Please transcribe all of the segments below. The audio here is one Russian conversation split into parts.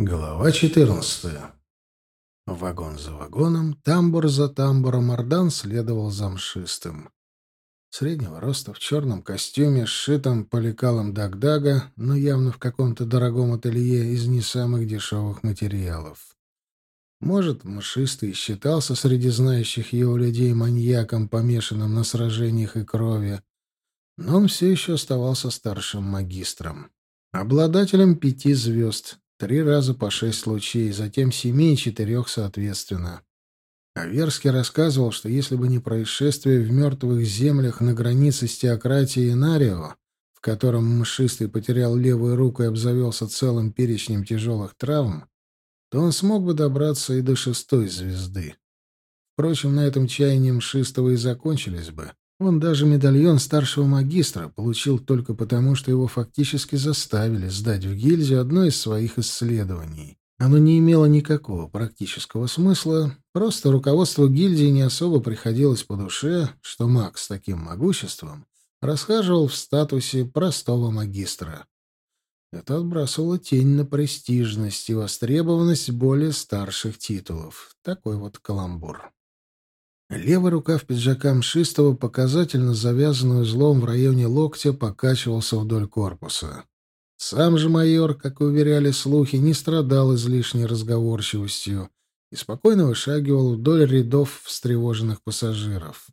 Глава 14. Вагон за вагоном, тамбур за тамбуром Ордан следовал за мшистым. Среднего роста, в черном костюме, сшитом поликалом Дагдага, но явно в каком-то дорогом ателье из не самых дешевых материалов. Может, мшистый считался среди знающих его людей маньяком, помешанным на сражениях и крови, но он все еще оставался старшим магистром. Обладателем пяти звезд, Три раза по шесть лучей, затем семи и четырех соответственно. Аверский рассказывал, что если бы не происшествие в мертвых землях на границе с теократией Нарио, в котором мшистый потерял левую руку и обзавелся целым перечнем тяжелых травм, то он смог бы добраться и до шестой звезды. Впрочем, на этом чаянии мшистого и закончились бы. Он даже медальон старшего магистра получил только потому, что его фактически заставили сдать в гильдию одно из своих исследований. Оно не имело никакого практического смысла, просто руководству гильдии не особо приходилось по душе, что маг с таким могуществом расхаживал в статусе простого магистра. Это отбрасывало тень на престижность и востребованность более старших титулов. Такой вот каламбур. Левый рукав пиджака Мшистого, показательно завязанный узлом в районе локтя, покачивался вдоль корпуса. Сам же майор, как уверяли слухи, не страдал излишней разговорчивостью и спокойно вышагивал вдоль рядов встревоженных пассажиров.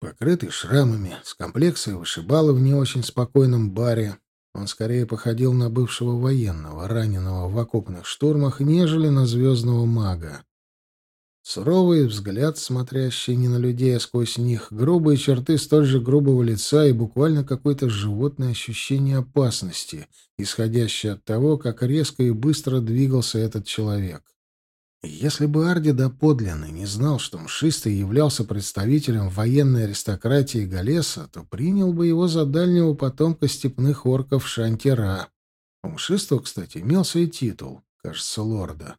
Покрытый шрамами, с комплекцией вышибала в не очень спокойном баре, он скорее походил на бывшего военного, раненого в окопных штурмах, нежели на звездного мага. Суровый взгляд, смотрящий не на людей, а сквозь них, грубые черты столь же грубого лица и буквально какое-то животное ощущение опасности, исходящее от того, как резко и быстро двигался этот человек. Если бы Арди доподлинно не знал, что Мшистый являлся представителем военной аристократии Галеса, то принял бы его за дальнего потомка степных орков Шантира. У Мшистого, кстати, имелся и титул, кажется, лорда.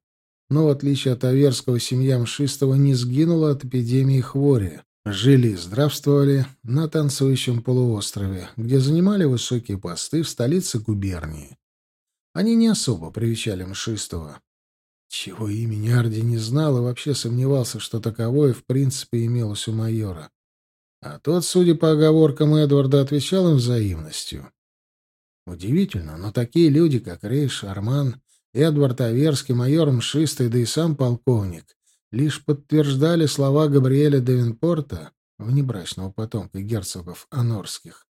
Но, в отличие от Аверского, семья Мшистого не сгинула от эпидемии хвори. Жили и здравствовали на танцующем полуострове, где занимали высокие посты в столице губернии. Они не особо привечали Мшистого. Чего имени Арди не знал и вообще сомневался, что таковое в принципе имелось у майора. А тот, судя по оговоркам Эдварда, отвечал им взаимностью. Удивительно, но такие люди, как Рейш, Арман Эдвард Аверский, майор Мшистый, да и сам полковник лишь подтверждали слова Габриэля Девинпорта, внебрачного потомка герцогов Анорских,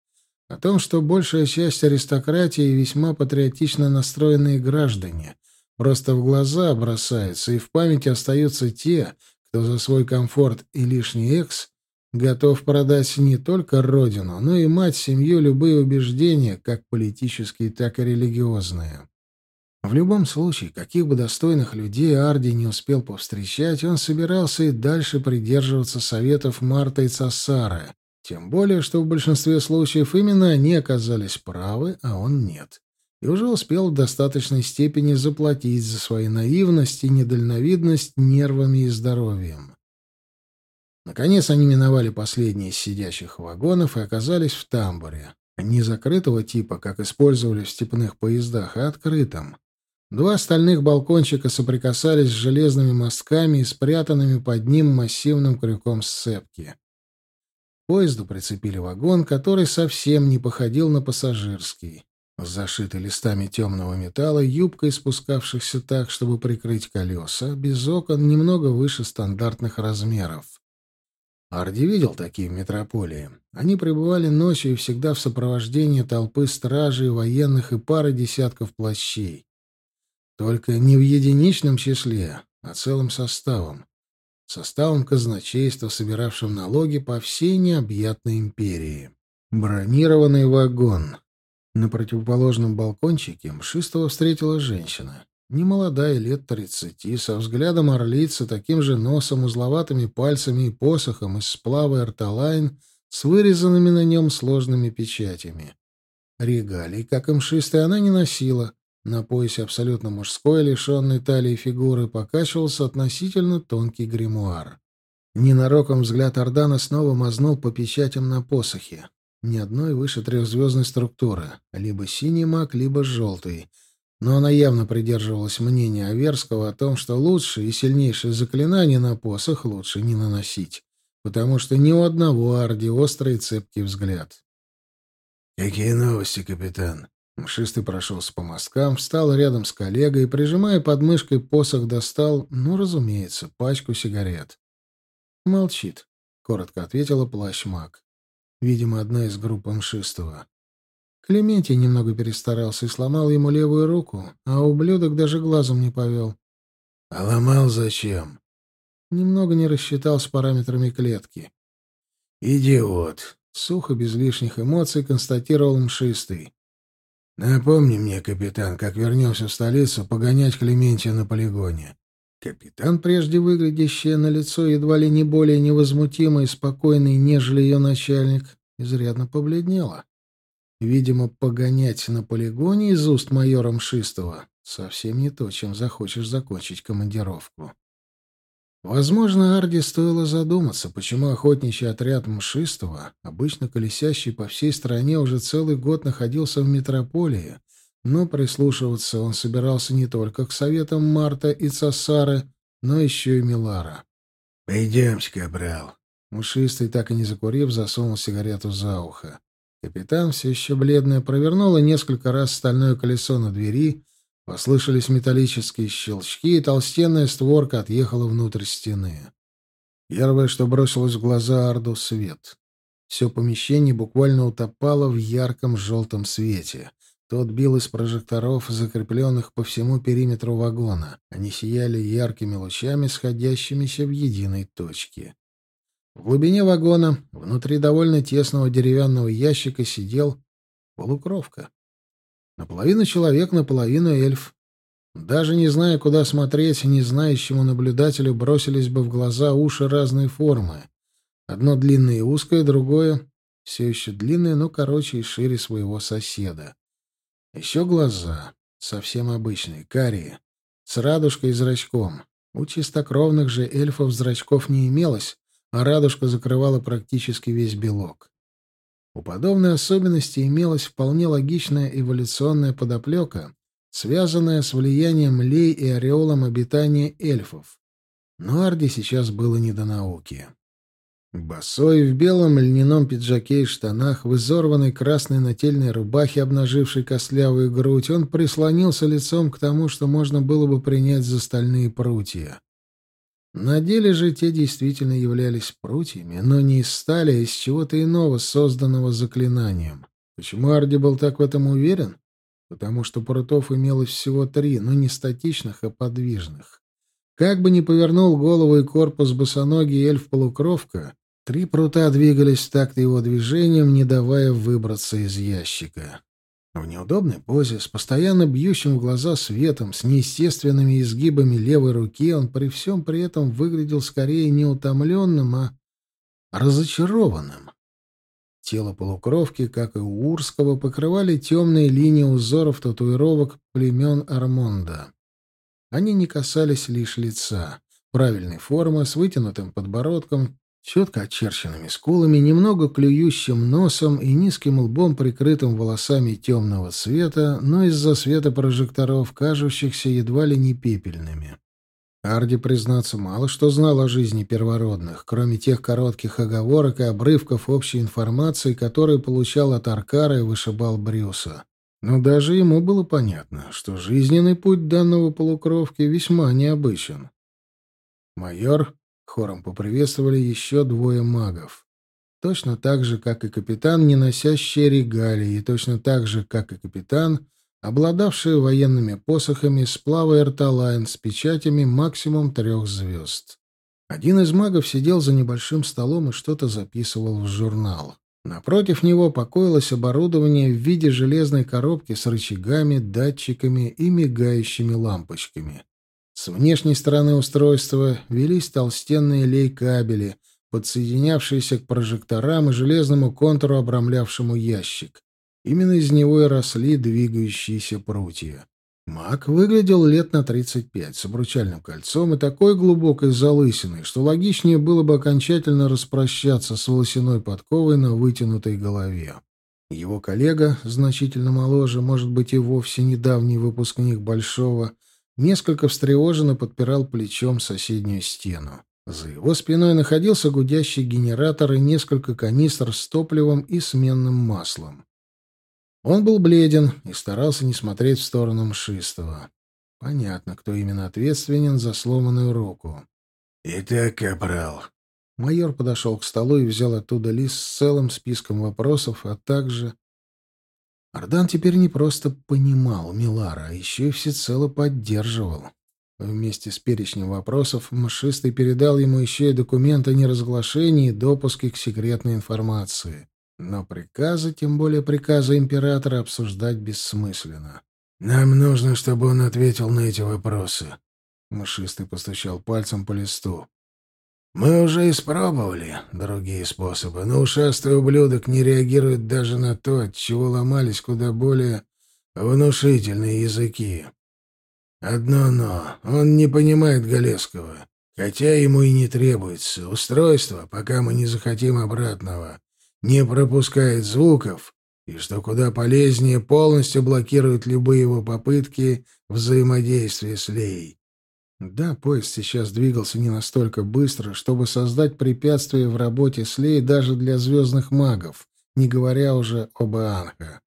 о том, что большая часть аристократии весьма патриотично настроенные граждане, просто в глаза бросаются, и в памяти остаются те, кто за свой комфорт и лишний экс готов продать не только родину, но и мать, семью, любые убеждения, как политические, так и религиозные. В любом случае, каких бы достойных людей Арди не успел повстречать, он собирался и дальше придерживаться советов Марта и Цассара, тем более, что в большинстве случаев именно они оказались правы, а он нет. И уже успел в достаточной степени заплатить за свою наивность и недальновидность нервами и здоровьем. Наконец они миновали последние из сидящих вагонов и оказались в тамбуре. Не закрытого типа, как использовали в степных поездах, а открытом. Два остальных балкончика соприкасались с железными мостками и спрятанными под ним массивным крюком сцепки. К поезду прицепили вагон, который совсем не походил на пассажирский. Зашитый листами темного металла, юбкой спускавшихся так, чтобы прикрыть колеса, без окон, немного выше стандартных размеров. Арди видел такие в метрополии. Они пребывали ночью и всегда в сопровождении толпы стражей, военных и пары десятков плащей. Только не в единичном числе, а целым составом. Составом казначейства, собиравшим налоги по всей необъятной империи. Бронированный вагон. На противоположном балкончике Мшистого встретила женщина. Немолодая, лет тридцати, со взглядом орлицы, таким же носом, узловатыми пальцами и посохом из сплава эрталайн с вырезанными на нем сложными печатями. Регалий, как и мшистая, она не носила, на поясе абсолютно мужской, лишенной талии фигуры, покачивался относительно тонкий гримуар. Ненароком взгляд Ордана снова мазнул по печатям на посохе. Ни одной выше трехзвездной структуры. Либо синий маг, либо желтый. но она явно придерживалась мнения Аверского о том, что лучшее и сильнейшее заклинание на посох лучше не наносить, потому что ни у одного Арди острый цепкий взгляд. «Какие новости, капитан?» Мшистый прошелся по мосткам, встал рядом с коллегой и, прижимая под мышкой посох, достал, ну, разумеется, пачку сигарет. «Молчит», — коротко ответила плащ-маг. Видимо, одна из групп Мшистого. Клементий немного перестарался и сломал ему левую руку, а ублюдок даже глазом не повел. — А ломал зачем? Немного не рассчитал с параметрами клетки. — Идиот! — сухо, без лишних эмоций, констатировал мшистый. — Напомни мне, капитан, как вернемся в столицу, погонять Клементия на полигоне. Капитан, прежде выглядящий на лицо едва ли не более невозмутимый и спокойный, нежели ее начальник, изрядно побледнела. Видимо, погонять на полигоне из уст майора Мшистого совсем не то, чем захочешь закончить командировку. Возможно, Арди стоило задуматься, почему охотничий отряд Мшистого, обычно колесящий по всей стране, уже целый год находился в метрополии, но прислушиваться он собирался не только к советам Марта и Цасары, но еще и Милара. «Пойдемте, кабрал». Мшистый, так и не закурив, засунул сигарету за ухо. Капитан, все еще бледная, провернула несколько раз стальное колесо на двери, послышались металлические щелчки, и толстенная створка отъехала внутрь стены. Первое, что бросилось в глаза Арду — свет. Все помещение буквально утопало в ярком желтом свете. Тот бил из прожекторов, закрепленных по всему периметру вагона. Они сияли яркими лучами, сходящимися в единой точке. В глубине вагона, внутри довольно тесного деревянного ящика, сидел полукровка. Наполовину человек, наполовину эльф. Даже не зная, куда смотреть, не знающему наблюдателю бросились бы в глаза уши разной формы. Одно длинное и узкое, другое все еще длинное, но короче и шире своего соседа. Еще глаза, совсем обычные, карие, с радужкой и зрачком. У чистокровных же эльфов зрачков не имелось, а радужка закрывала практически весь белок. У подобной особенности имелась вполне логичная эволюционная подоплека, связанная с влиянием лей и ореолом обитания эльфов. Но Арди сейчас было не до науки. Босой в белом льняном пиджаке и штанах, в изорванной красной нательной рубахе, обнажившей костлявую грудь, он прислонился лицом к тому, что можно было бы принять за стальные прутья. На деле же те действительно являлись прутьями, но не из стали, а из чего-то иного, созданного заклинанием. Почему Арди был так в этом уверен? Потому что прутов имелось всего три, но не статичных, а подвижных. Как бы ни повернул голову и корпус босоногий эльф-полукровка, три прута двигались в такт его движением, не давая выбраться из ящика. В неудобной позе, с постоянно бьющим в глаза светом, с неестественными изгибами левой руки, он при всем при этом выглядел скорее не утомленным, а разочарованным. Тело полукровки, как и у Урского, покрывали темные линии узоров татуировок племен Армонда. Они не касались лишь лица. Правильной формы, с вытянутым подбородком, четко очерченными скулами, немного клюющим носом и низким лбом, прикрытым волосами темного цвета, но из-за света прожекторов, кажущихся едва ли не пепельными. Арди, признаться, мало что знал о жизни первородных, кроме тех коротких оговорок и обрывков общей информации, которые получал от Аркара и вышибал Брюса. Но даже ему было понятно, что жизненный путь данного полукровки весьма необычен. Майор Хором поприветствовали еще двое магов. Точно так же, как и капитан, не носящие регалии, и точно так же, как и капитан, обладавшие военными посохами сплава Эрталайн с печатями максимум трех звезд. Один из магов сидел за небольшим столом и что-то записывал в журнал. Напротив него покоилось оборудование в виде железной коробки с рычагами, датчиками и мигающими лампочками. С внешней стороны устройства велись толстенные лей-кабели, подсоединявшиеся к прожекторам и железному контуру, обрамлявшему ящик. Именно из него и росли двигающиеся прутья. Маг выглядел лет на 35, с обручальным кольцом и такой глубокой залысиной, что логичнее было бы окончательно распрощаться с волосяной подковой на вытянутой голове. Его коллега, значительно моложе, может быть, и вовсе недавний выпускник Большого, несколько встревоженно подпирал плечом соседнюю стену. За его спиной находился гудящий генератор и несколько канистр с топливом и сменным маслом. Он был бледен и старался не смотреть в сторону Мшистого. Понятно, кто именно ответственен за сломанную руку. «Итак, капрал». Майор подошел к столу и взял оттуда лист с целым списком вопросов, а также... Ардан теперь не просто понимал Милара, а еще и всецело поддерживал. Вместе с перечнем вопросов Мшистый передал ему еще и документы о неразглашении и допуске к секретной информации. Но приказы, тем более приказы императора, обсуждать бессмысленно. «Нам нужно, чтобы он ответил на эти вопросы». Мышистый постучал пальцем по листу. «Мы уже испробовали другие способы, но ушастый ублюдок не реагирует даже на то, от чего ломались куда более внушительные языки. Одно «но» — он не понимает Галеского, хотя ему и не требуется. Устройство, пока мы не захотим обратного, не пропускает звуков и, что куда полезнее, полностью блокирует любые его попытки взаимодействия с Лей. Да, поезд сейчас двигался не настолько быстро, чтобы создать препятствия в работе с Лей даже для звездных магов, не говоря уже об Анха.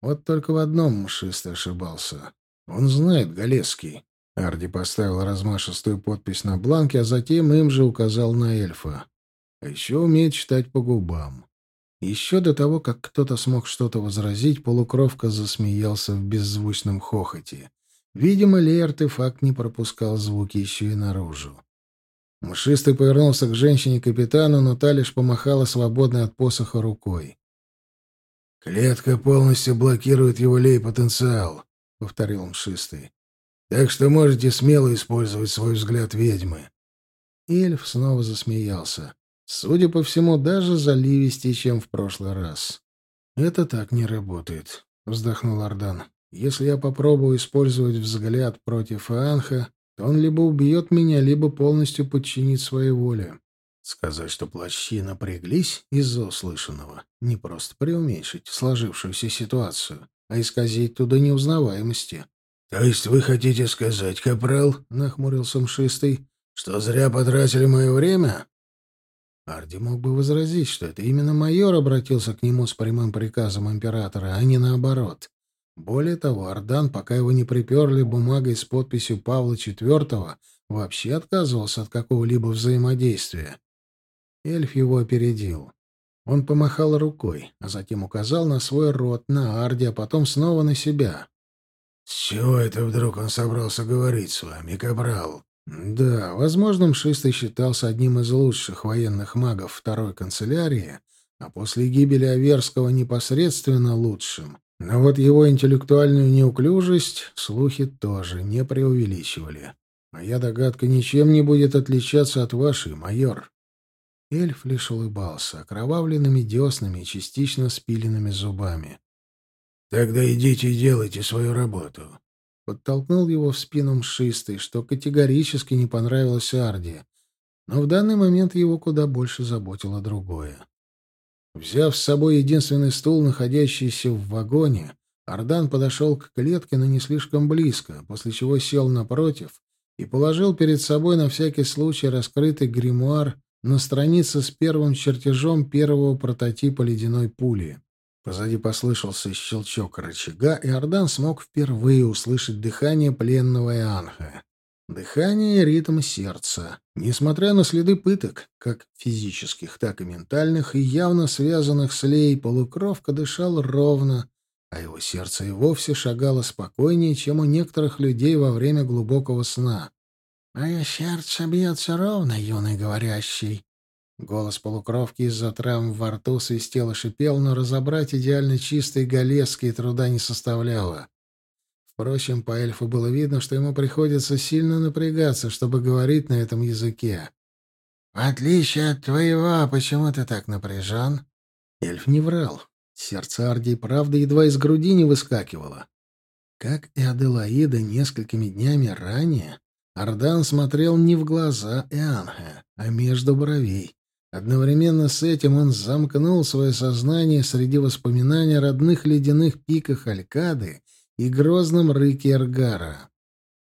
Вот только в одном мшистый ошибался. Он знает Галецкий. Арди поставил размашистую подпись на бланке, а затем им же указал на эльфа. А еще умеет читать по губам. Еще до того, как кто-то смог что-то возразить, полукровка засмеялся в беззвучном хохоте. Видимо, Лей-артефакт не пропускал звуки еще и наружу. Мшистый повернулся к женщине-капитану, но та лишь помахала свободной от посоха рукой. «Клетка полностью блокирует его лей-потенциал», — повторил Мшистый. «Так что можете смело использовать свой взгляд ведьмы». Эльф снова засмеялся. Судя по всему, даже заливистее, чем в прошлый раз. «Это так не работает», — вздохнул Ардан. «Если я попробую использовать взгляд против Анха, то он либо убьет меня, либо полностью подчинит своей воле. Сказать, что плащи напряглись из-за услышанного, не просто преуменьшить сложившуюся ситуацию, а исказить туда неузнаваемости». «То есть вы хотите сказать, капрал, — нахмурился мшистый, — что зря потратили мое время?» Арди мог бы возразить, что это именно майор обратился к нему с прямым приказом императора, а не наоборот. Более того, Ардан, пока его не приперли бумагой с подписью Павла IV, вообще отказывался от какого-либо взаимодействия. Эльф его опередил. Он помахал рукой, а затем указал на свой рот, на Арди, а потом снова на себя. — С чего это вдруг он собрался говорить с вами, Кабрал? Да, возможно, Мшистый считался одним из лучших военных магов второй канцелярии, а после гибели Аверского непосредственно лучшим. Но вот его интеллектуальную неуклюжесть слухи тоже не преувеличивали. Моя догадка ничем не будет отличаться от вашей, майор. Эльф лишь улыбался, окровавленными деснами и частично спиленными зубами. — Тогда идите и делайте свою работу. Подтолкнул его в спину мшистый, что категорически не понравилось Арди. Но в данный момент его куда больше заботило другое. Взяв с собой единственный стул, находящийся в вагоне, Ардан подошел к клетке, но не слишком близко, после чего сел напротив и положил перед собой на всякий случай раскрытый гримуар на странице с первым чертежом первого прототипа ледяной пули. Позади послышался щелчок рычага, и Ордан смог впервые услышать дыхание пленного Ианха. Дыхание и ритм сердца. Несмотря на следы пыток, как физических, так и ментальных, и явно связанных с Лей, полукровка дышал ровно, а его сердце и вовсе шагало спокойнее, чем у некоторых людей во время глубокого сна. «Мое сердце бьется ровно, юный говорящий», Голос полукровки из-за травм во рту свистел и шипел, но разобрать идеально чистый галесский труда не составляло. Впрочем, по эльфу было видно, что ему приходится сильно напрягаться, чтобы говорить на этом языке. «В отличие от твоего, почему ты так напряжен?» Эльф не врал. Сердце Арди правда едва из груди не выскакивало. Как и Аделаида несколькими днями ранее, Ардан смотрел не в глаза Эанха, а между бровей Одновременно с этим он замкнул свое сознание среди воспоминаний о родных ледяных пиках Алькады и грозном рыке Эргара.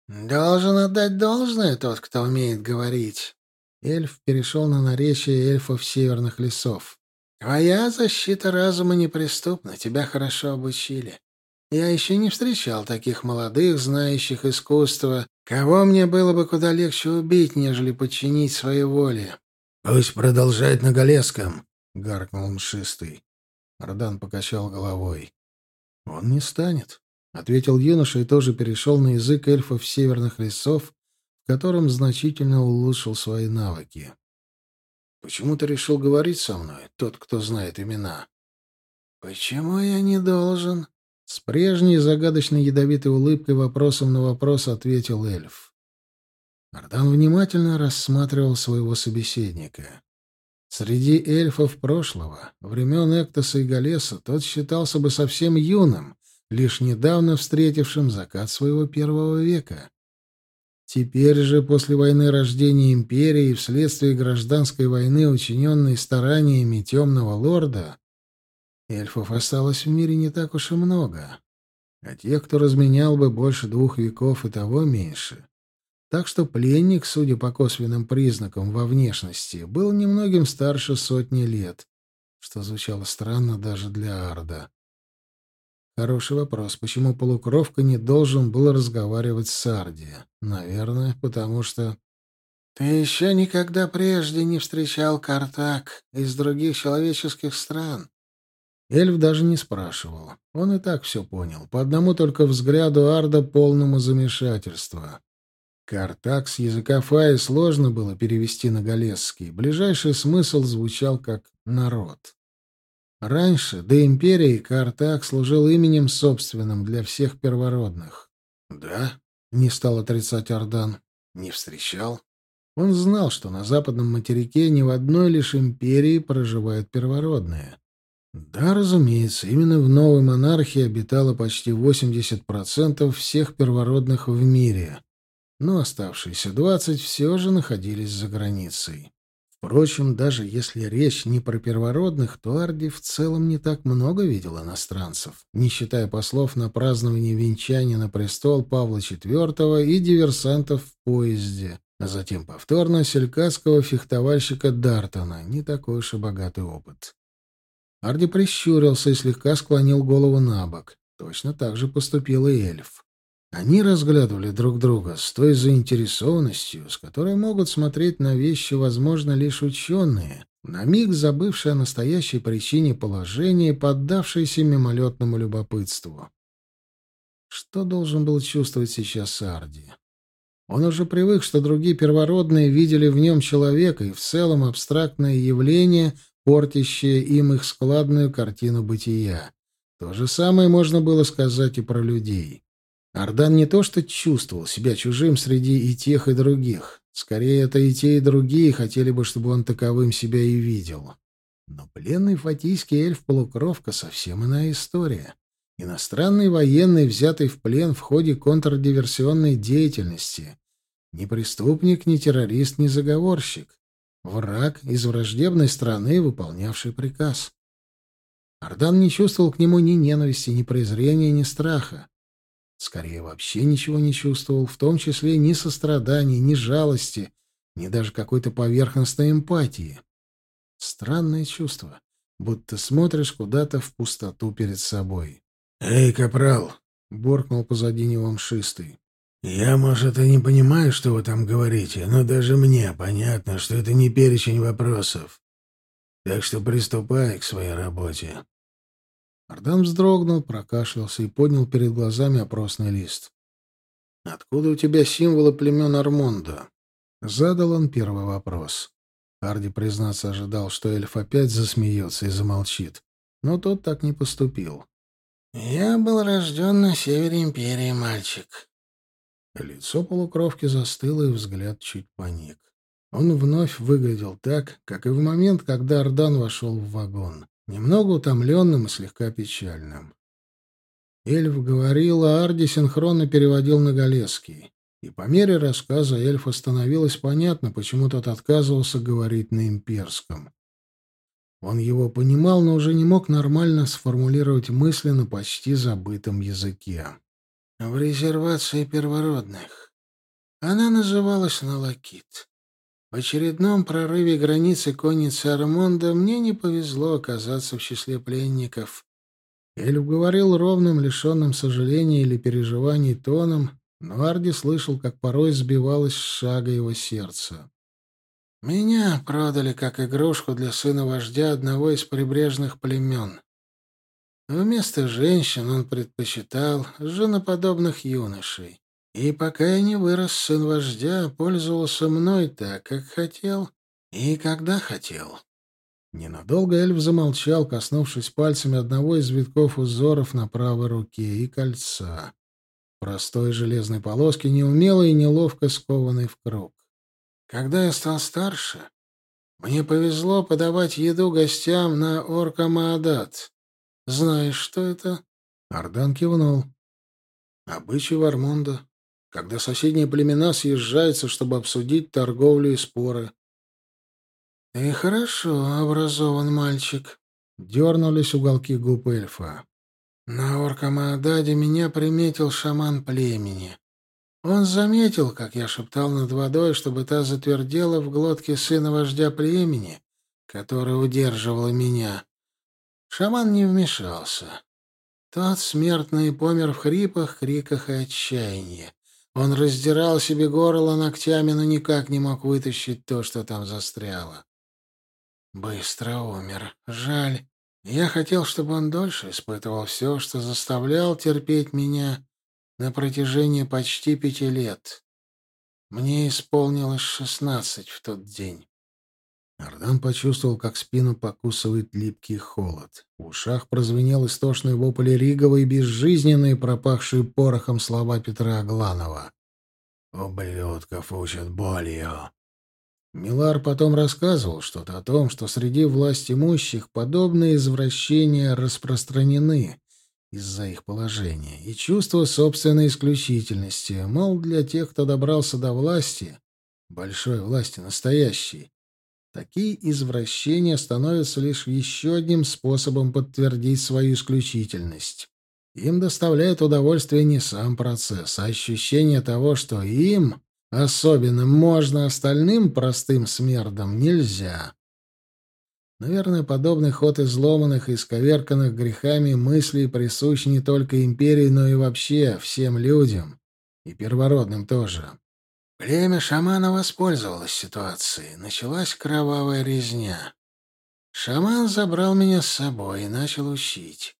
«Должен отдать должное тот, кто умеет говорить». Эльф перешел на наречие эльфов северных лесов. «Твоя защита разума неприступна, тебя хорошо обучили. Я еще не встречал таких молодых, знающих искусство, кого мне было бы куда легче убить, нежели подчинить своей воле. — Пусть продолжает на Галеском, — гаркнул мшистый. Ардан покачал головой. — Он не станет, — ответил юноша и тоже перешел на язык эльфов северных лесов, в котором значительно улучшил свои навыки. — Почему ты решил говорить со мной, тот, кто знает имена? — Почему я не должен? С прежней загадочной ядовитой улыбкой вопросом на вопрос ответил эльф. Ардан внимательно рассматривал своего собеседника. Среди эльфов прошлого, времен Эктоса и Галеса, тот считался бы совсем юным, лишь недавно встретившим закат своего первого века. Теперь же, после войны рождения империи и вследствие гражданской войны, учиненной стараниями темного лорда, Эльфов осталось в мире не так уж и много, а тех, кто разменял бы больше двух веков, и того меньше. Так что пленник, судя по косвенным признакам во внешности, был немногим старше сотни лет, что звучало странно даже для Арда. Хороший вопрос, почему полукровка не должен был разговаривать с Арди? Наверное, потому что... «Ты еще никогда прежде не встречал Картак из других человеческих стран», Эльф даже не спрашивал. Он и так все понял. По одному только взгляду Арда полному замешательства. Картак с языка Фаи сложно было перевести на галесский. Ближайший смысл звучал как «народ». Раньше, до империи, Картак служил именем собственным для всех первородных. «Да?» — не стал отрицать Ардан. «Не встречал?» Он знал, что на западном материке ни в одной лишь империи проживают первородные. Да, разумеется, именно в новой монархии обитало почти 80% всех первородных в мире, но оставшиеся 20 все же находились за границей. Впрочем, даже если речь не про первородных, то Арди в целом не так много видел иностранцев, не считая послов на празднование венчания на престол Павла IV и диверсантов в поезде, а затем повторно селькадского фехтовальщика Дартона, не такой уж и богатый опыт. Арди прищурился и слегка склонил голову на бок. Точно так же поступил и эльф. Они разглядывали друг друга с той заинтересованностью, с которой могут смотреть на вещи, возможно, лишь ученые, на миг забывшие о настоящей причине положения, поддавшиеся мимолетному любопытству. Что должен был чувствовать сейчас Арди? Он уже привык, что другие первородные видели в нем человека и в целом абстрактное явление — портящее им их складную картину бытия. То же самое можно было сказать и про людей. Ардан не то что чувствовал себя чужим среди и тех, и других. Скорее, это и те, и другие хотели бы, чтобы он таковым себя и видел. Но пленный фатийский эльф-полукровка — совсем иная история. Иностранный военный, взятый в плен в ходе контрдиверсионной деятельности. Ни преступник, ни террорист, ни заговорщик. Враг из враждебной страны, выполнявший приказ. Ардан не чувствовал к нему ни ненависти, ни презрения, ни страха. Скорее, вообще ничего не чувствовал, в том числе ни сострадания, ни жалости, ни даже какой-то поверхностной эмпатии. Странное чувство, будто смотришь куда-то в пустоту перед собой. «Эй, капрал!» — буркнул позади него мшистый. «Я, может, и не понимаю, что вы там говорите, но даже мне понятно, что это не перечень вопросов. Так что приступай к своей работе». Ардан вздрогнул, прокашлялся и поднял перед глазами опросный лист. «Откуда у тебя символы племен Армонда?» Задал он первый вопрос. Арди, признаться, ожидал, что эльф опять засмеется и замолчит. Но тот так не поступил. «Я был рожден на севере Империи, мальчик», Лицо полукровки застыло, и взгляд чуть поник. Он вновь выглядел так, как и в момент, когда Ардан вошел в вагон, немного утомленным и слегка печальным. Эльф говорил, а Арди синхронно переводил на Галецкий. И по мере рассказа эльфа становилось понятно, почему тот отказывался говорить на имперском. Он его понимал, но уже не мог нормально сформулировать мысли на почти забытом языке. В резервации первородных. Она называлась Налакит. В очередном прорыве границы конницы Армонда мне не повезло оказаться в числе пленников. Эльф говорил ровным, лишенным сожаления или переживаний тоном, но Арди слышал, как порой сбивалось шага его сердце. Меня продали как игрушку для сына вождя одного из прибрежных племен. Вместо женщин он предпочитал женоподобных юношей. И пока я не вырос, сын вождя пользовался мной так, как хотел и когда хотел. Ненадолго эльф замолчал, коснувшись пальцами одного из витков узоров на правой руке и кольца. Простой железной полоски, неумело и неловко скованной в круг. Когда я стал старше, мне повезло подавать еду гостям на Оркамаадат. Знаешь, что это? Ардан кивнул. Обычай Вармонда, когда соседние племена съезжаются, чтобы обсудить торговлю и споры. «Ты хорошо образован мальчик», — дернулись уголки губ эльфа. «На Оркамаададе меня приметил шаман племени. Он заметил, как я шептал над водой, чтобы та затвердела в глотке сына вождя племени, который удерживал меня. Шаман не вмешался. Тот смертный помер в хрипах, криках и отчаянии. Он раздирал себе горло ногтями, но никак не мог вытащить то, что там застряло. Быстро умер. Жаль. Я хотел, чтобы он дольше испытывал все, что заставлял терпеть меня, на протяжении почти пяти лет. Мне исполнилось шестнадцать в тот день. Ардан почувствовал, как спину покусывает липкий холод. В ушах прозвенел истошный вопль Ригова и безжизненные, пропахшие порохом слова Петра Агланова. «Ублюдков учат болью». Милар потом рассказывал что-то о том, что среди власть имущих подобные извращения распространены, из-за их положения, и чувство собственной исключительности, мол, для тех, кто добрался до власти, большой власти, настоящей, такие извращения становятся лишь еще одним способом подтвердить свою исключительность. Им доставляет удовольствие не сам процесс, а ощущение того, что им, особенно можно, остальным простым смердам нельзя. Наверное, подобный ход изломанных и исковерканных грехами мыслей присущ не только империи, но и вообще всем людям, и первородным тоже. Племя шамана воспользовалось ситуацией. Началась кровавая резня. Шаман забрал меня с собой и начал учить.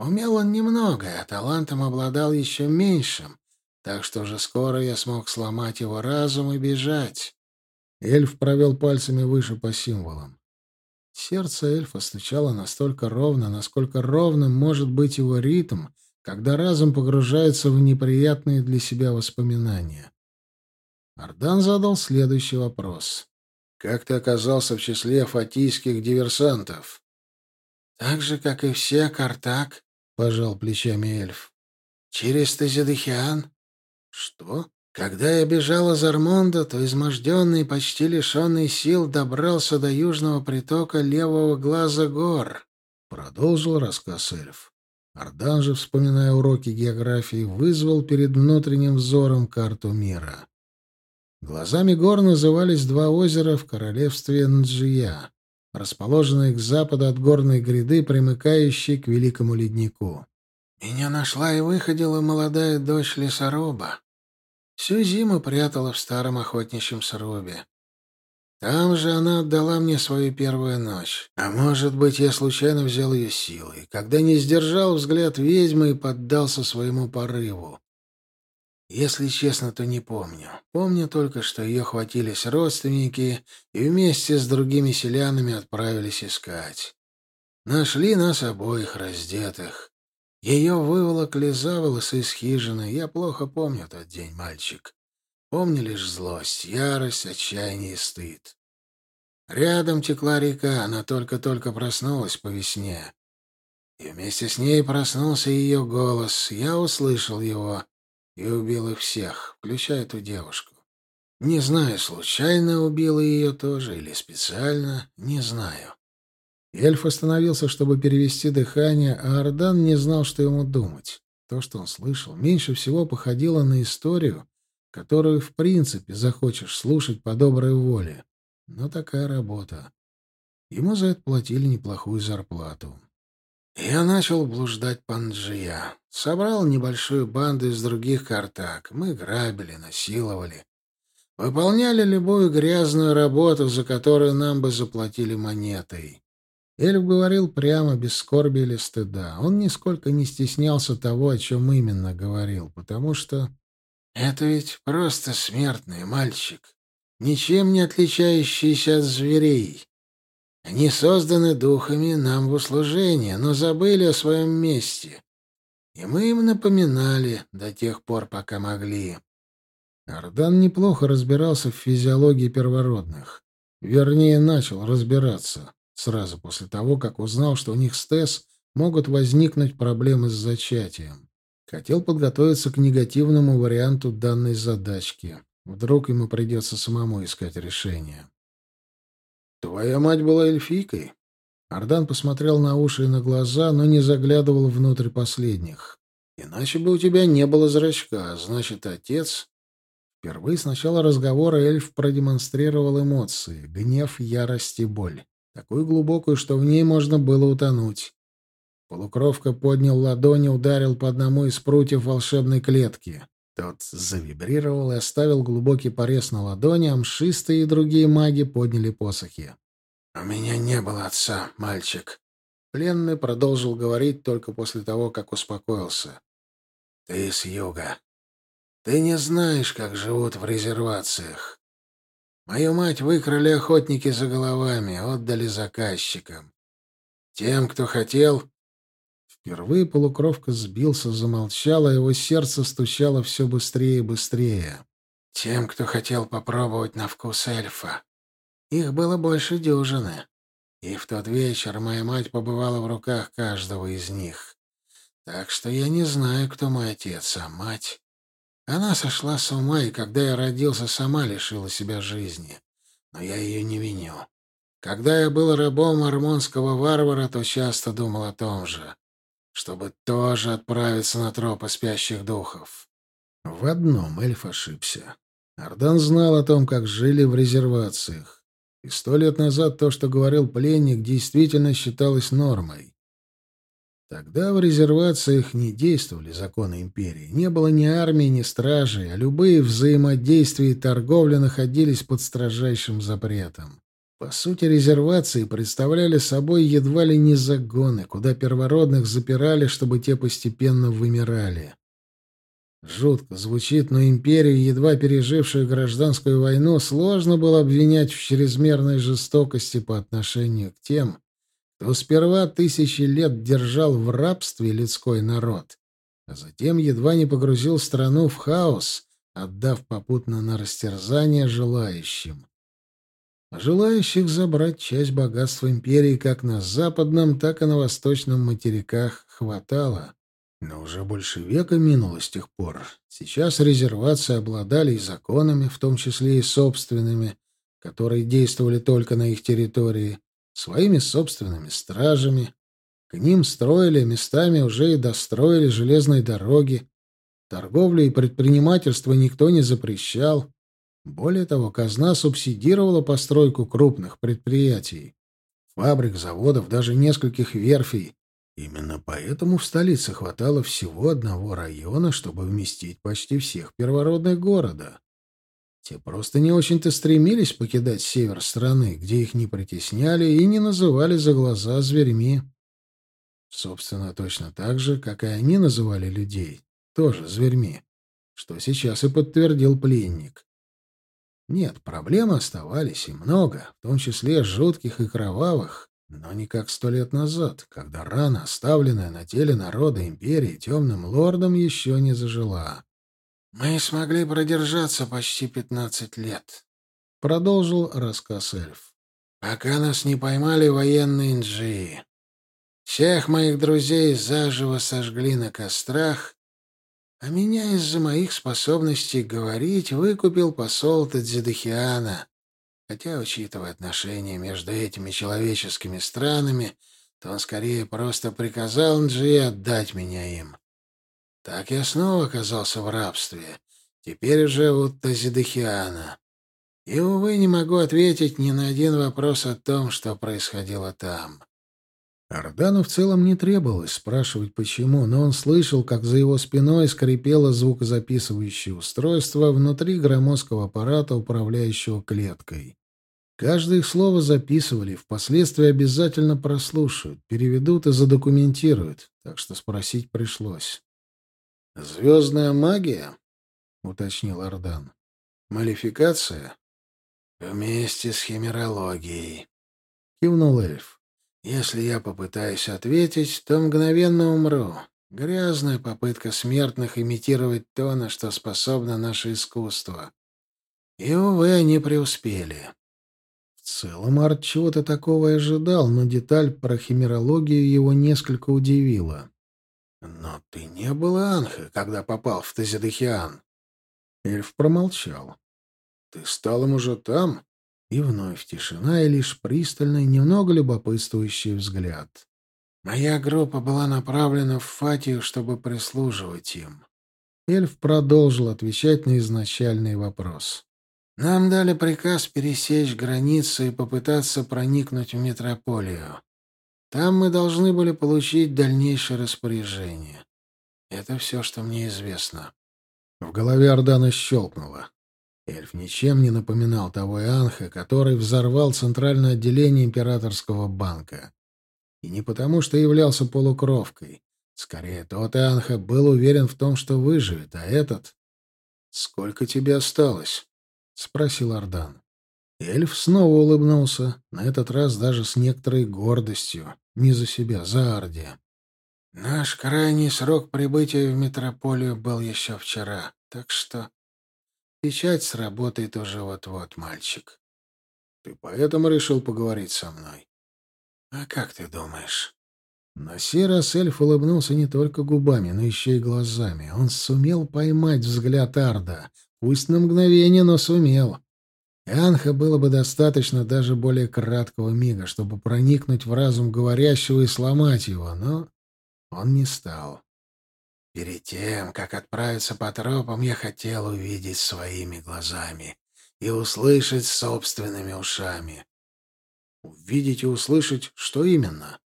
Умел он немного, а талантом обладал еще меньшим, так что уже скоро я смог сломать его разум и бежать. Эльф провел пальцами выше по символам. Сердце эльфа стучало настолько ровно, насколько ровным может быть его ритм, когда разум погружается в неприятные для себя воспоминания. Ардан задал следующий вопрос. «Как ты оказался в числе фатийских диверсантов?» «Так же, как и все, Картак», — пожал плечами эльф. «Через Тазидыхиан». «Что?» Когда я бежал из Армонда, то изможденный и почти лишенный сил добрался до южного притока левого глаза гор. Продолжил рассказ эльф. Ардан же, вспоминая уроки географии, вызвал перед внутренним взором карту мира. Глазами гор назывались два озера в королевстве Нджия, расположенные к западу от горной гряды, примыкающей к великому леднику. «Меня нашла и выходила молодая дочь лесоруба», Всю зиму прятала в старом охотничьем срубе. Там же она отдала мне свою первую ночь. А может быть, я случайно взял ее силой, когда не сдержал взгляд ведьмы и поддался своему порыву. Если честно, то не помню. Помню только, что ее хватились родственники и вместе с другими селянами отправились искать. Нашли нас обоих раздетых. Ее выволокли за волосы из хижины. Я плохо помню тот день, мальчик. Помню лишь злость, ярость, отчаяние и стыд. Рядом текла река, она только-только проснулась по весне. И вместе с ней проснулся ее голос. Я услышал его. И убил их всех, включая эту девушку. Не знаю, случайно убил ее тоже или специально, не знаю. Эльф остановился, чтобы перевести дыхание, а Ардан не знал, что ему думать. То, что он слышал, меньше всего походило на историю, которую, в принципе, захочешь слушать по доброй воле. Но такая работа. Ему за это платили неплохую зарплату. Я начал блуждать по Нджия. Собрал небольшую банду из других картак. Мы грабили, насиловали. Выполняли любую грязную работу, за которую нам бы заплатили монетой. Эльф говорил прямо, без скорби или стыда. Он нисколько не стеснялся того, о чем именно говорил, потому что... «Это ведь просто смертный мальчик, ничем не отличающийся от зверей. Они созданы духами нам в услужение, но забыли о своем месте. И мы им напоминали до тех пор, пока могли. Ардан неплохо разбирался в физиологии первородных. Вернее, начал разбираться сразу после того, как узнал, что у них с Тесс могут возникнуть проблемы с зачатием. Хотел подготовиться к негативному варианту данной задачки. Вдруг ему придется самому искать решение. «Твоя мать была эльфийкой?» Ардан посмотрел на уши и на глаза, но не заглядывал внутрь последних. «Иначе бы у тебя не было зрачка, значит, отец...» Впервые с начала разговора эльф продемонстрировал эмоции — гнев, ярость и боль. Такую глубокую, что в ней можно было утонуть. Полукровка поднял ладони, ударил по одному из прутьев волшебной клетки. Тот завибрировал и оставил глубокий порез на ладони, а мшистые и другие маги подняли посохи. «У меня не было отца, мальчик». Пленный продолжил говорить только после того, как успокоился. «Ты с юга. Ты не знаешь, как живут в резервациях. Мою мать выкрали охотники за головами, отдали заказчикам. Тем, кто хотел, Впервые полукровка сбился, замолчал, а его сердце стучало все быстрее и быстрее. Тем, кто хотел попробовать на вкус эльфа. Их было больше дюжины. И в тот вечер моя мать побывала в руках каждого из них. Так что я не знаю, кто мой отец, а мать. Она сошла с ума, и когда я родился, сама лишила себя жизни. Но я ее не виню. Когда я был рабом армонского варвара, то часто думал о том же чтобы тоже отправиться на тропы спящих духов. В одном эльф ошибся. Ардан знал о том, как жили в резервациях. И сто лет назад то, что говорил пленник, действительно считалось нормой. Тогда в резервациях не действовали законы империи. Не было ни армии, ни стражей, а любые взаимодействия и торговля находились под строжайшим запретом. По сути, резервации представляли собой едва ли не загоны, куда первородных запирали, чтобы те постепенно вымирали. Жутко звучит, но империю, едва пережившую гражданскую войну, сложно было обвинять в чрезмерной жестокости по отношению к тем, кто сперва тысячи лет держал в рабстве людской народ, а затем едва не погрузил страну в хаос, отдав попутно на растерзание желающим. Желающих забрать часть богатства империи как на западном, так и на восточном материках хватало. Но уже больше века минуло с тех пор. Сейчас резервации обладали и законами, в том числе и собственными, которые действовали только на их территории, своими собственными стражами. К ним строили, местами уже и достроили железные дороги. Торговлю и предпринимательство никто не запрещал. Более того, казна субсидировала постройку крупных предприятий, фабрик, заводов, даже нескольких верфей. Именно поэтому в столице хватало всего одного района, чтобы вместить почти всех первородных города. Те просто не очень-то стремились покидать север страны, где их не притесняли и не называли за глаза зверьми. Собственно, точно так же, как и они называли людей, тоже зверьми, что сейчас и подтвердил пленник. Нет, проблемы оставались и много, в том числе жутких и кровавых, но не как сто лет назад, когда рана, оставленная на теле народа империи темным лордом, еще не зажила. «Мы смогли продержаться почти пятнадцать лет», — продолжил рассказ эльф. «Пока нас не поймали военные инджии. Всех моих друзей заживо сожгли на кострах А меня из-за моих способностей говорить выкупил посол Тадзидахиана. Хотя, учитывая отношения между этими человеческими странами, то он скорее просто приказал Нджи отдать меня им. Так я снова оказался в рабстве. Теперь уже у Тазидахиана. И, увы, не могу ответить ни на один вопрос о том, что происходило там. Ардану в целом не требовалось спрашивать, почему, но он слышал, как за его спиной скрипело звукозаписывающее устройство внутри громоздкого аппарата, управляющего клеткой. Каждое их слово записывали, впоследствии обязательно прослушают, переведут и задокументируют, так что спросить пришлось. «Звездная магия?» — уточнил Ардан. «Малификация?» «Вместе с химерологией», — кивнул эльф. Если я попытаюсь ответить, то мгновенно умру. Грязная попытка смертных имитировать то, на что способно наше искусство. И, увы, они преуспели. В целом Арт чего-то такого и ожидал, но деталь про химерологию его несколько удивила. «Но ты не был Анхе, когда попал в Тазидахиан». Эльф промолчал. «Ты стал им уже там?» И вновь тишина и лишь пристальный, немного любопытствующий взгляд. «Моя группа была направлена в Фатию, чтобы прислуживать им». Эльф продолжил отвечать на изначальный вопрос. «Нам дали приказ пересечь границу и попытаться проникнуть в метрополию. Там мы должны были получить дальнейшее распоряжение. Это все, что мне известно». В голове Ордана щелкнуло. Эльф ничем не напоминал того Ианха, который взорвал центральное отделение императорского банка. И не потому, что являлся полукровкой. Скорее, тот Ианха был уверен в том, что выживет, а этот... «Сколько тебе осталось?» — спросил Ардан. Эльф снова улыбнулся, на этот раз даже с некоторой гордостью. Не за себя, за Арди. «Наш крайний срок прибытия в метрополию был еще вчера, так что Печать сработает уже вот-вот, мальчик. Ты поэтому решил поговорить со мной? А как ты думаешь? На сей раз эльф улыбнулся не только губами, но еще и глазами. Он сумел поймать взгляд Арда. Пусть на мгновение, но сумел. Анха было бы достаточно даже более краткого мига, чтобы проникнуть в разум говорящего и сломать его, но он не стал. Перед тем, как отправиться по тропам, я хотел увидеть своими глазами и услышать собственными ушами. Увидеть и услышать, что именно?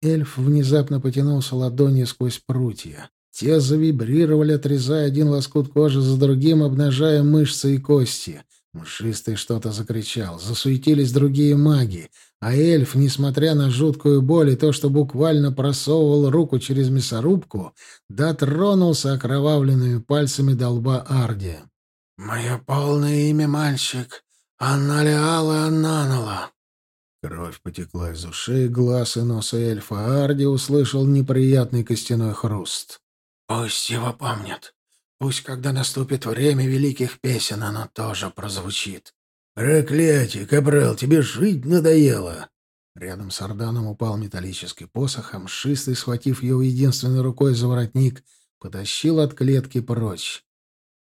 Эльф внезапно потянулся ладонью сквозь прутья. Те завибрировали, отрезая один лоскут кожи за другим, обнажая мышцы и кости. Мшистый что-то закричал. Засуетились другие маги. А эльф, несмотря на жуткую боль и то, что буквально просовывал руку через мясорубку, дотронулся окровавленными пальцами до лба Арди. «Мое полное имя, мальчик, Анналиала Аннанала». Кровь потекла из ушей, глаз и носа эльфа. Арди услышал неприятный костяной хруст. «Пусть его помнят. Пусть, когда наступит время великих песен, оно тоже прозвучит. «Проклятие, Кабрал, тебе жить надоело!» Рядом с Орданом упал металлический посох, а мшистый, схватив его единственной рукой за воротник, потащил от клетки прочь.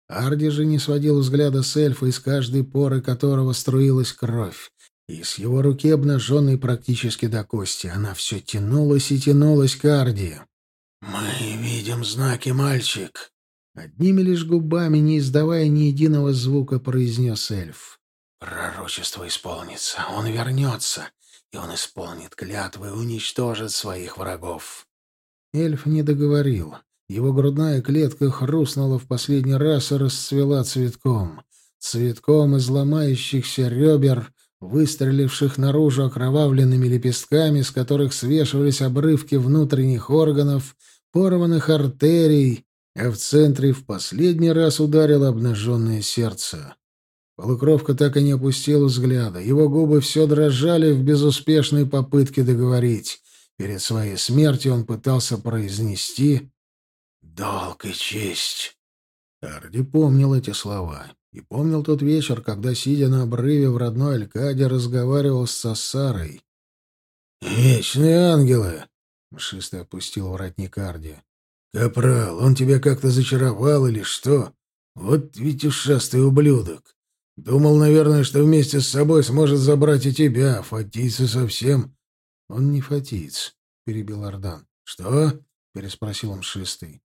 Арди же не сводил взгляда с эльфа, из каждой поры которого струилась кровь. И с его руки, обнаженной практически до кости, она все тянулась и тянулась к Арди. «Мы видим знаки, мальчик!» Одними лишь губами, не издавая ни единого звука, произнес эльф. Пророчество исполнится, он вернется, и он исполнит клятвы и уничтожит своих врагов. Эльф не договорил. Его грудная клетка хрустнула в последний раз и расцвела цветком. Цветком из ломающихся ребер, выстреливших наружу окровавленными лепестками, с которых свешивались обрывки внутренних органов, порванных артерий, а в центре в последний раз ударило обнаженное сердце. Полукровка так и не опустил взгляда. Его губы все дрожали в безуспешной попытке договорить. Перед своей смертью он пытался произнести «Долг и честь». Арди помнил эти слова. И помнил тот вечер, когда, сидя на обрыве в родной Алькаде, разговаривал с Сассарой. «Вечные ангелы!» — Мшистый опустил воротник Арди. «Капрал, он тебя как-то зачаровал или что? Вот ведь ушастый ублюдок. Думал, наверное, что вместе с собой сможет забрать и тебя, фатийца совсем». «Он не фатиец», — перебил Ардан. «Что?» — переспросил он шестый.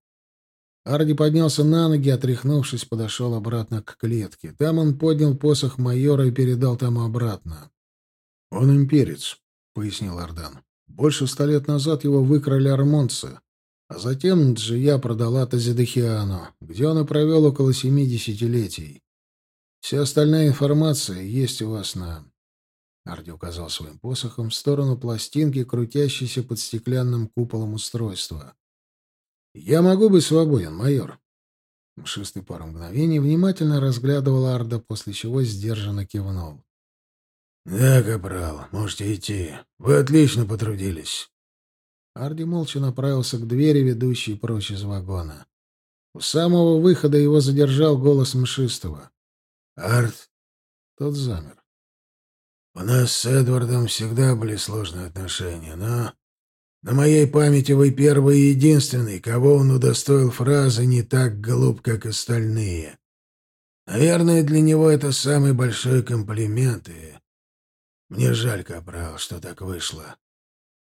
Арди поднялся на ноги, отряхнувшись, подошел обратно к клетке. Там он поднял посох майора и передал тому обратно. «Он имперец», — пояснил Ардан. «Больше ста лет назад его выкрали армонцы, а затем Джия продала Тазидахиану, где он и провел около семи десятилетий. Вся остальная информация есть у вас на...» Арди указал своим посохом в сторону пластинки, крутящейся под стеклянным куполом устройства. «Я могу быть свободен, майор». Мшистый пару мгновений внимательно разглядывал Арда, после чего сдержанно кивнул. «Да, капрал, можете идти. Вы отлично потрудились». Арди молча направился к двери, ведущей прочь из вагона. У самого выхода его задержал голос Мшистого. «Арт?» Тот замер. «У нас с Эдвардом всегда были сложные отношения, но на моей памяти вы первый и единственный, кого он удостоил фразы «не так глуп, как остальные». Наверное, для него это самый большой комплимент, и мне жаль, Капрал, что так вышло.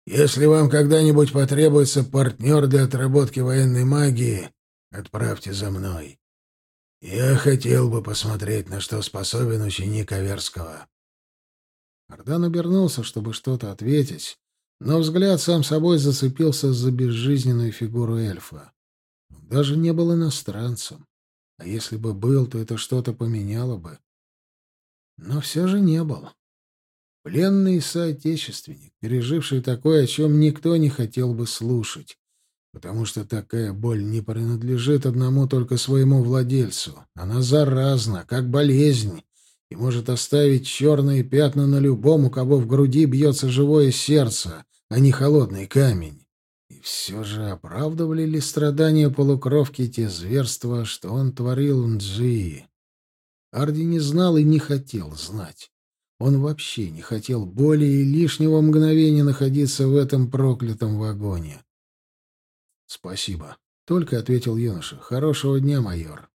Если вам когда-нибудь потребуется партнер для отработки военной магии, отправьте за мной. Я хотел бы посмотреть, на что способен ученик Аверского. Ардан обернулся, чтобы что-то ответить, но взгляд сам собой зацепился за безжизненную фигуру эльфа. Он даже не был иностранцем. А если бы был, то это что-то поменяло бы. Но все же не был. Пленный соотечественник, переживший такое, о чем никто не хотел бы слушать. Потому что такая боль не принадлежит одному только своему владельцу. Она заразна, как болезнь, и может оставить черные пятна на любом, у кого в груди бьется живое сердце, а не холодный камень. И все же оправдывали ли страдания полукровки те зверства, что он творил Нджии? Арди не знал и не хотел знать. Он вообще не хотел более и лишнего мгновения находиться в этом проклятом вагоне. «Спасибо», — только ответил юноша. «Хорошего дня, майор».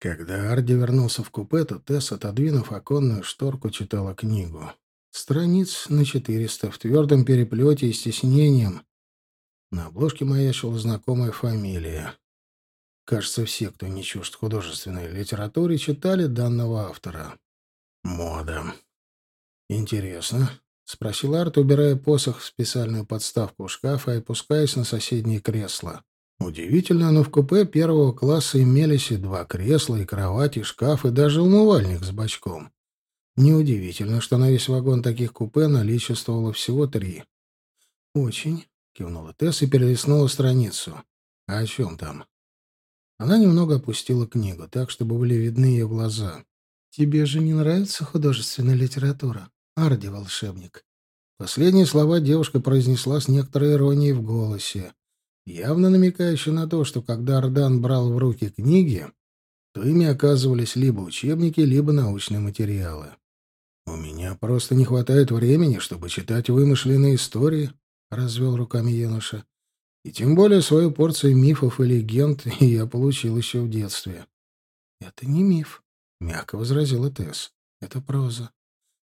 Когда Арди вернулся в купе, то Тесс, отодвинув оконную шторку, читала книгу. Страниц на четыреста, в твердом переплете и стеснением. На обложке маячила знакомая фамилия. Кажется, все, кто не чужд художественной литературе, читали данного автора. Мода. Интересно, — спросил Арт, убирая посох в специальную подставку у шкафа и опускаясь на соседнее кресло. Удивительно, но в купе первого класса имелись и два кресла, и кровать, и шкаф, и даже умывальник с бачком. Неудивительно, что на весь вагон таких купе наличествовало всего три. «Очень», — кивнула Тесс и перелистнула страницу. «А о чем там?» Она немного опустила книгу, так, чтобы были видны ее глаза. «Тебе же не нравится художественная литература, Арди, волшебник?» Последние слова девушка произнесла с некоторой иронией в голосе явно намекающий на то, что когда Ардан брал в руки книги, то ими оказывались либо учебники, либо научные материалы. «У меня просто не хватает времени, чтобы читать вымышленные истории», — развел руками юноша. «И тем более свою порцию мифов и легенд я получил еще в детстве». «Это не миф», — мягко возразила Тесс. «Это проза.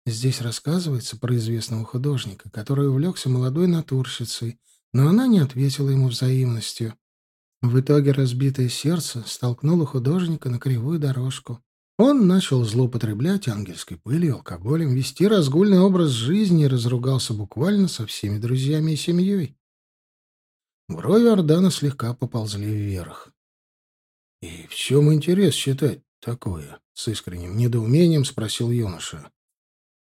Здесь рассказывается про известного художника, который увлекся молодой натурщицей, но она не ответила ему взаимностью. В итоге разбитое сердце столкнуло художника на кривую дорожку. Он начал злоупотреблять ангельской пылью, алкоголем, вести разгульный образ жизни и разругался буквально со всеми друзьями и семьей. Брови Ордана слегка поползли вверх. «И в чем интерес читать такое?» — с искренним недоумением спросил юноша.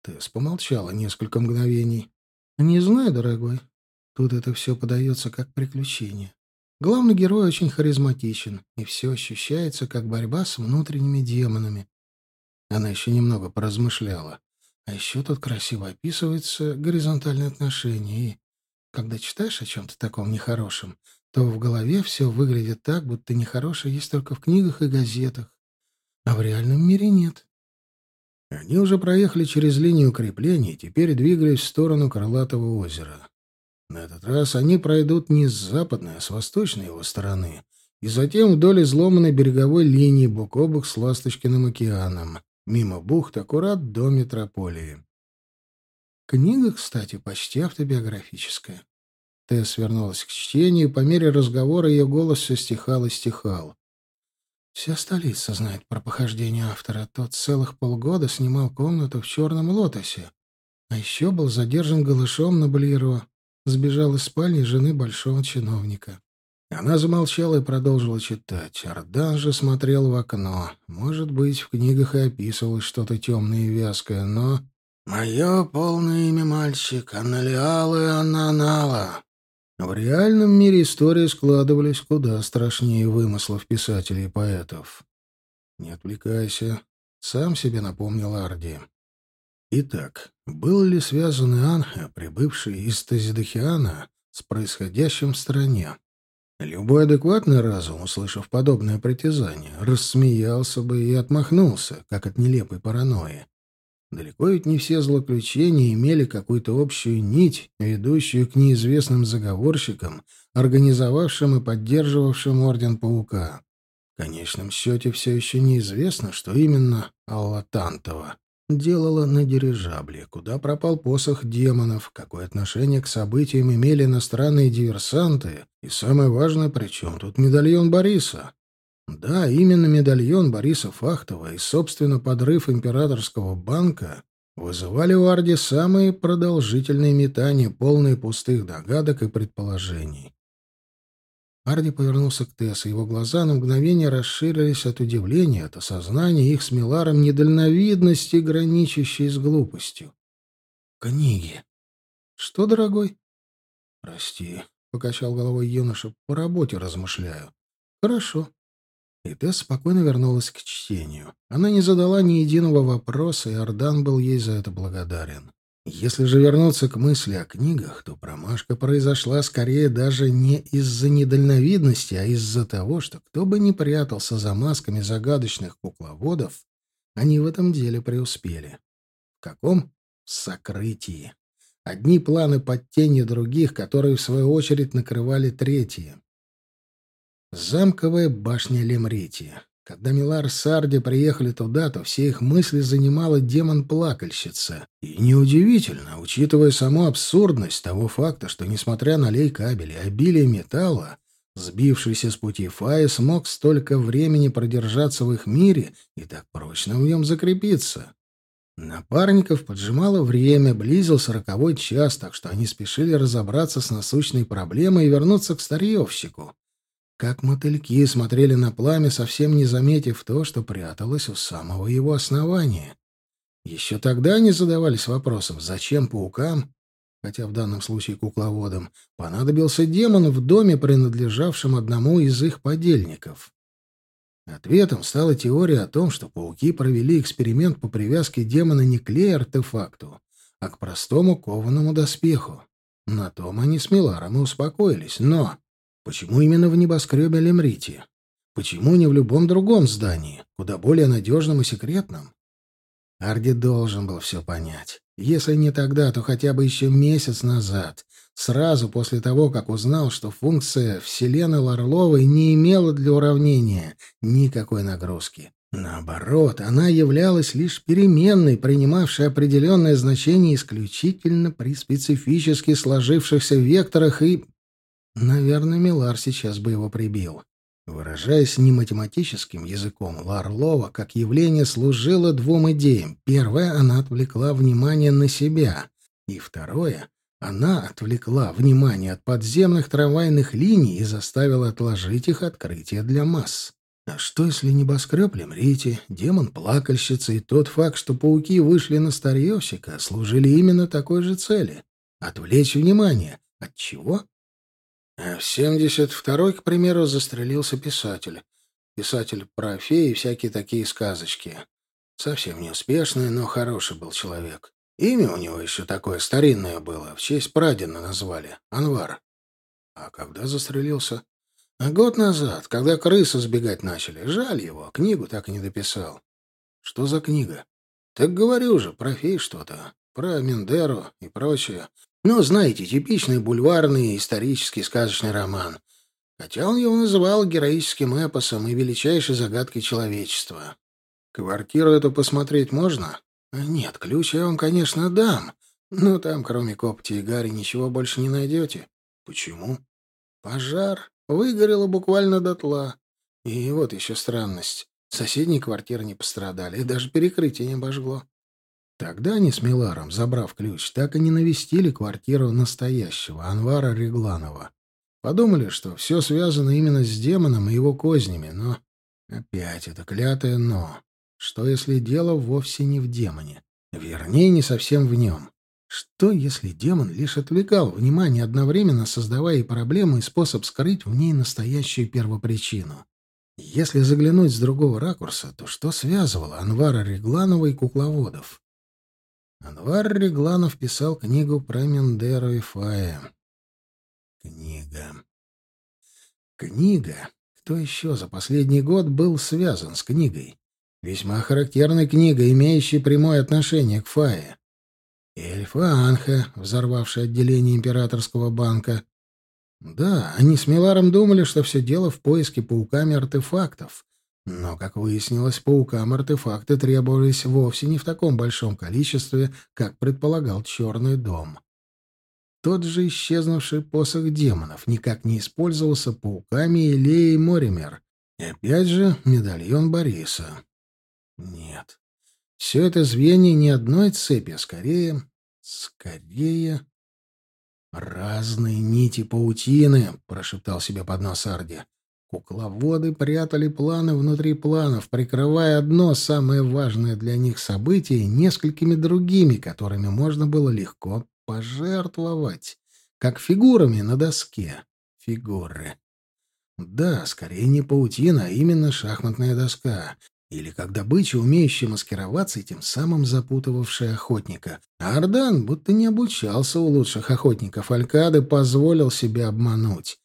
Тесс помолчала несколько мгновений. «Не знаю, дорогой. Тут это все подается как приключение. Главный герой очень харизматичен, и все ощущается как борьба с внутренними демонами. Она еще немного поразмышляла. А еще тут красиво описывается горизонтальные отношения, и когда читаешь о чем-то таком нехорошем, то в голове все выглядит так, будто нехорошее есть только в книгах и газетах, а в реальном мире нет. Они уже проехали через линию укреплений и теперь двигались в сторону Крылатого озера. На этот раз они пройдут не с западной, а с восточной его стороны, и затем вдоль изломанной береговой линии бок о бок с Ласточкиным океаном, мимо бухт, аккурат до метрополии. Книга, кстати, почти автобиографическая. Тесс вернулась к чтению, и по мере разговора ее голос все стихал и стихал. Вся столица знает про похождение автора. Тот целых полгода снимал комнату в «Черном лотосе». А еще был задержан голышом на Блиро. Сбежал из спальни жены большого чиновника. Она замолчала и продолжила читать. Ардан же смотрел в окно. Может быть, в книгах и описывалось что-то темное и вязкое, но... «Мое полное имя, мальчик, Аналиалы Ананала. В реальном мире истории складывались куда страшнее вымыслов писателей и поэтов. «Не отвлекайся», — сам себе напомнил Арди. Итак, был ли связан Иоанн, прибывший из Тазидахиана, с происходящим в стране? Любой адекватный разум, услышав подобное притязание, рассмеялся бы и отмахнулся, как от нелепой паранойи. Далеко ведь не все злоключения имели какую-то общую нить, ведущую к неизвестным заговорщикам, организовавшим и поддерживавшим Орден Паука. В конечном счете все еще неизвестно, что именно Алла Тантова делала на дирижабле, куда пропал посох демонов, какое отношение к событиям имели иностранные диверсанты, и самое важное, при чем тут медальон Бориса. Да, именно медальон Бориса Фахтова и, собственно, подрыв императорского банка вызывали у Арди самые продолжительные метания, полные пустых догадок и предположений. Арди повернулся к Тесс, и его глаза на мгновение расширились от удивления, от осознания их с Миларом недальновидности, граничащей с глупостью. «Книги!» «Что, дорогой?» «Прости», — покачал головой юноша, — «по работе размышляю». «Хорошо. И Тесс спокойно вернулась к чтению. Она не задала ни единого вопроса, и Ардан был ей за это благодарен. Если же вернуться к мысли о книгах, то промашка произошла скорее даже не из-за недальновидности, а из-за того, что кто бы ни прятался за масками загадочных кукловодов, они в этом деле преуспели. В каком? В сокрытии. Одни планы под тенью других, которые, в свою очередь, накрывали третьи. Замковая башня Лемрити. Когда Милар с Арди приехали туда, то все их мысли занимала демон-плакальщица. И неудивительно, учитывая саму абсурдность того факта, что, несмотря на лей кабели обилие металла, сбившийся с пути Фаи смог столько времени продержаться в их мире и так прочно в нем закрепиться. Напарников поджимало время, близился роковой час, так что они спешили разобраться с насущной проблемой и вернуться к старьевщику как мотыльки смотрели на пламя, совсем не заметив то, что пряталось у самого его основания. Еще тогда они задавались вопросом, зачем паукам, хотя в данном случае кукловодам, понадобился демон в доме, принадлежавшем одному из их подельников. Ответом стала теория о том, что пауки провели эксперимент по привязке демона не к лей-артефакту, а к простому кованому доспеху. На том они с Миларом и успокоились, но... Почему именно в небоскребе Лемрити? Почему не в любом другом здании, куда более надежном и секретном? Арди должен был все понять. Если не тогда, то хотя бы еще месяц назад, сразу после того, как узнал, что функция Вселенной Ларловой не имела для уравнения никакой нагрузки. Наоборот, она являлась лишь переменной, принимавшей определенное значение исключительно при специфически сложившихся векторах и Наверное, Милар сейчас бы его прибил. Выражаясь не математическим языком, Ларлова как явление служила двум идеям. Первое, она отвлекла внимание на себя. И второе, она отвлекла внимание от подземных трамвайных линий и заставила отложить их открытие для масс. А что, если небоскреб Лемрити, демон-плакальщица и тот факт, что пауки вышли на старьевщика, служили именно такой же цели? Отвлечь внимание. От чего? А в 72-й, к примеру, застрелился писатель. Писатель про феи и всякие такие сказочки. Совсем неуспешный, но хороший был человек. Имя у него еще такое старинное было, в честь прадеда назвали — Анвар. А когда застрелился? Год назад, когда крысы сбегать начали. Жаль его, книгу так и не дописал. Что за книга? Так говорю же, про фей что-то. Про Мендеру и прочее. Ну, знаете, типичный бульварный исторический сказочный роман. Хотя он его называл героическим эпосом и величайшей загадкой человечества. Квартиру эту посмотреть можно? Нет, ключ я вам, конечно, дам. Но там, кроме копти и гари, ничего больше не найдете. Почему? Пожар. Выгорело буквально дотла. И вот еще странность. Соседние квартиры не пострадали, и даже перекрытие не обожгло. Тогда они с Миларом, забрав ключ, так и не навестили квартиру настоящего, Анвара Регланова. Подумали, что все связано именно с демоном и его кознями, но... Опять это клятое «но». Что, если дело вовсе не в демоне? Вернее, не совсем в нем. Что, если демон лишь отвлекал внимание, одновременно создавая и проблему, и способ скрыть в ней настоящую первопричину? Если заглянуть с другого ракурса, то что связывало Анвара Регланова и кукловодов? Анвар Регланов писал книгу про Мендеру и Фая. Книга. Книга. Кто еще за последний год был связан с книгой? Весьма характерная книга, имеющая прямое отношение к Фае. Эльфа Анха, взорвавший отделение императорского банка. Да, они с Миларом думали, что все дело в поиске пауками артефактов. Но, как выяснилось, паукам артефакты требовались вовсе не в таком большом количестве, как предполагал Черный дом. Тот же исчезнувший посох демонов никак не использовался пауками Илеи Моример. И опять же медальон Бориса. Нет, все это звенья не одной цепи, а скорее... скорее... «Разные нити паутины», — прошептал себе под нос Арди. Кукловоды прятали планы внутри планов, прикрывая одно самое важное для них событие несколькими другими, которыми можно было легко пожертвовать, как фигурами на доске. Фигуры. Да, скорее не паутина, а именно шахматная доска или как добыча, умеющая маскироваться и тем самым запутывавшая охотника. А Ардан, будто не обучался у лучших охотников Алькады, позволил себя обмануть.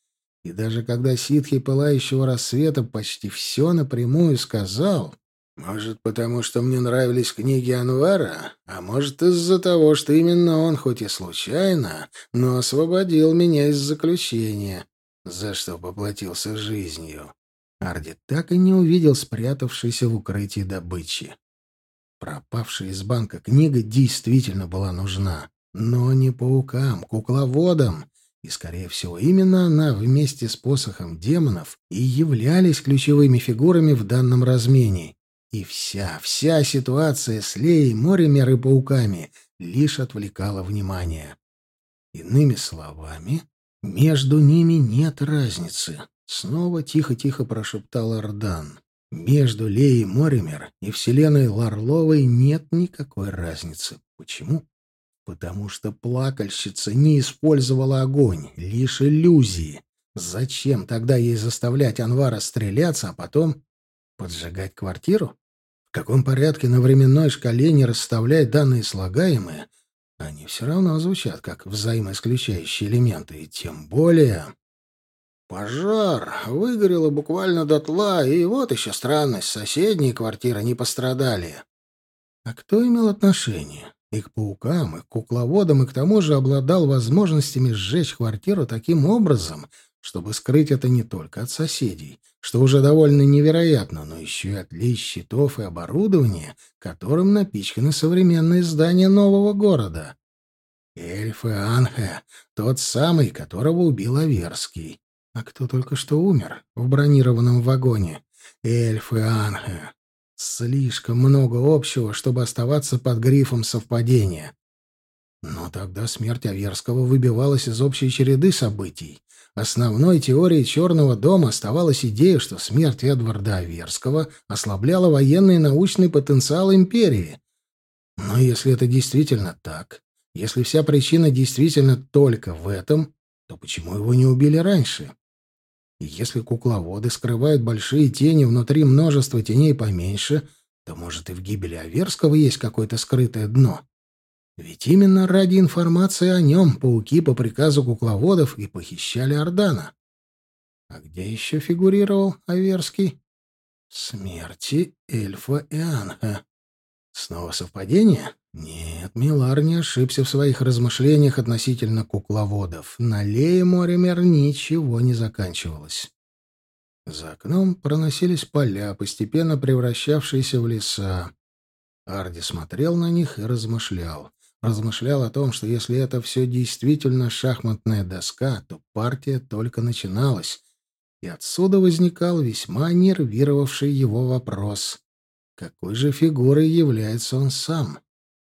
И даже когда ситхи пылающего рассвета почти все напрямую сказал, «Может, потому что мне нравились книги Анвара, а может, из-за того, что именно он, хоть и случайно, но освободил меня из заключения, за что поплатился жизнью». Арди так и не увидел спрятавшейся в укрытии добычи. Пропавшая из банка книга действительно была нужна, но не паукам, кукловодам. И, скорее всего, именно она вместе с посохом демонов и являлись ключевыми фигурами в данном размене. И вся, вся ситуация с Леей, Моремер и пауками лишь отвлекала внимание. Иными словами, между ними нет разницы. Снова тихо-тихо прошептал Ардан. Между Леей Моример и вселенной Ларловой нет никакой разницы. Почему? Потому что плакальщица не использовала огонь, лишь иллюзии. Зачем тогда ей заставлять Анвара стреляться, а потом поджигать квартиру? В каком порядке на временной шкале не расставлять данные слагаемые, они все равно звучат как взаимоисключающие элементы, и тем более... Пожар выгорело буквально дотла, и вот еще странность, соседние квартиры не пострадали. А кто имел отношение? И к паукам, и к кукловодам, и к тому же обладал возможностями сжечь квартиру таким образом, чтобы скрыть это не только от соседей, что уже довольно невероятно, но еще и от лиц щитов и оборудования, которым напичканы современные здания нового города. Эльф и Анхе, тот самый, которого убил Аверский. А кто только что умер в бронированном вагоне? Эльф и Анхе. Слишком много общего, чтобы оставаться под грифом совпадения. Но тогда смерть Аверского выбивалась из общей череды событий. Основной теорией Черного дома оставалась идея, что смерть Эдварда Аверского ослабляла военный и научный потенциал империи. Но если это действительно так, если вся причина действительно только в этом, то почему его не убили раньше? Если кукловоды скрывают большие тени внутри множества теней поменьше, то, может, и в гибели Аверского есть какое-то скрытое дно. Ведь именно ради информации о нем пауки по приказу кукловодов и похищали Ордана. А где еще фигурировал Аверский? Смерти эльфа и Анха. Снова совпадение? Нет, Милар не ошибся в своих размышлениях относительно кукловодов. На Лее Моремер ничего не заканчивалось. За окном проносились поля, постепенно превращавшиеся в леса. Арди смотрел на них и размышлял. Размышлял о том, что если это все действительно шахматная доска, то партия только начиналась, и отсюда возникал весьма нервировавший его вопрос. Какой же фигурой является он сам?